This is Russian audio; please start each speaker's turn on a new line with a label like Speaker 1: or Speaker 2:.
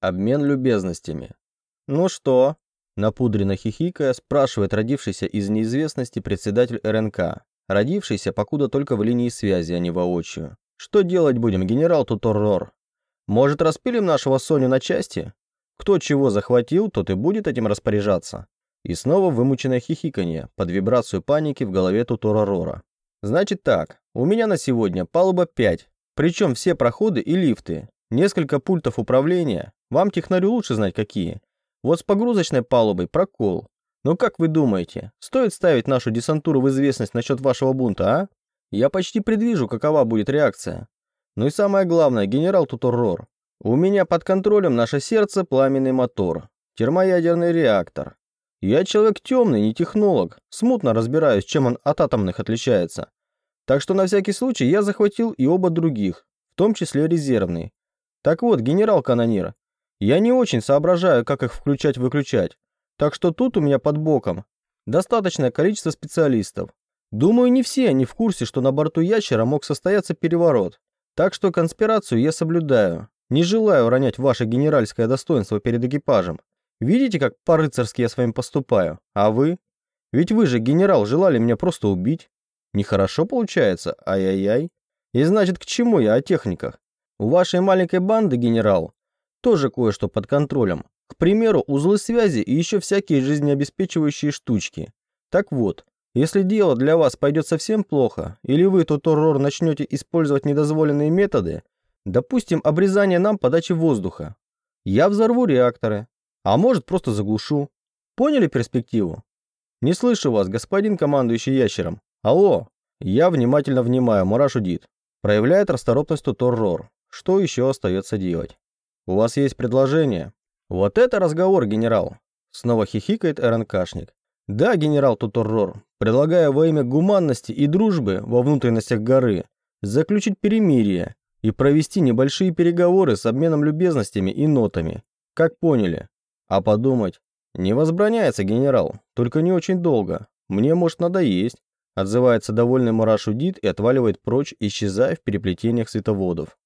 Speaker 1: Обмен любезностями. Ну что? Напудренно хихикая, спрашивает родившийся из неизвестности председатель РНК. Родившийся покуда только в линии связи, а не воочию. Что делать будем, генерал Туторрор? Может, распилим нашего Соню на части? Кто чего захватил, тот и будет этим распоряжаться. И снова вымученное хихиканье под вибрацию паники в голове Туторрора. Значит так, у меня на сегодня палуба 5, причем все проходы и лифты, несколько пультов управления, вам, технарю, лучше знать какие. Вот с погрузочной палубой прокол. Но как вы думаете, стоит ставить нашу десантуру в известность насчет вашего бунта, а? Я почти предвижу, какова будет реакция. Ну и самое главное, генерал Туторрор, у меня под контролем наше сердце пламенный мотор, термоядерный реактор. Я человек темный, не технолог, смутно разбираюсь, чем он от атомных отличается. Так что на всякий случай я захватил и оба других, в том числе резервный. Так вот, генерал-канонир, я не очень соображаю, как их включать-выключать, так что тут у меня под боком достаточное количество специалистов. Думаю, не все они в курсе, что на борту ящера мог состояться переворот. Так что конспирацию я соблюдаю. Не желаю ронять ваше генеральское достоинство перед экипажем. Видите, как по-рыцарски я с вами поступаю? А вы? Ведь вы же, генерал, желали меня просто убить. Нехорошо получается? Ай-яй-яй. И значит, к чему я о техниках? У вашей маленькой банды, генерал, тоже кое-что под контролем. К примеру, узлы связи и еще всякие жизнеобеспечивающие штучки. Так вот, если дело для вас пойдет совсем плохо, или вы, Тоторор, начнете использовать недозволенные методы, допустим, обрезание нам подачи воздуха, я взорву реакторы, а может просто заглушу. Поняли перспективу? Не слышу вас, господин командующий ящером. Алло, я внимательно внимаю, Мурашудит. Проявляет расторопность Тоторор. Что еще остается делать? У вас есть предложение? Вот это разговор, генерал. Снова хихикает РНКшник. Да, генерал Туторрор, предлагаю во имя гуманности и дружбы во внутренностях горы заключить перемирие и провести небольшие переговоры с обменом любезностями и нотами. Как поняли? А подумать? Не возбраняется, генерал, только не очень долго. Мне может надоесть. Отзывается довольный Марашудит и отваливает прочь, исчезая в переплетениях световодов.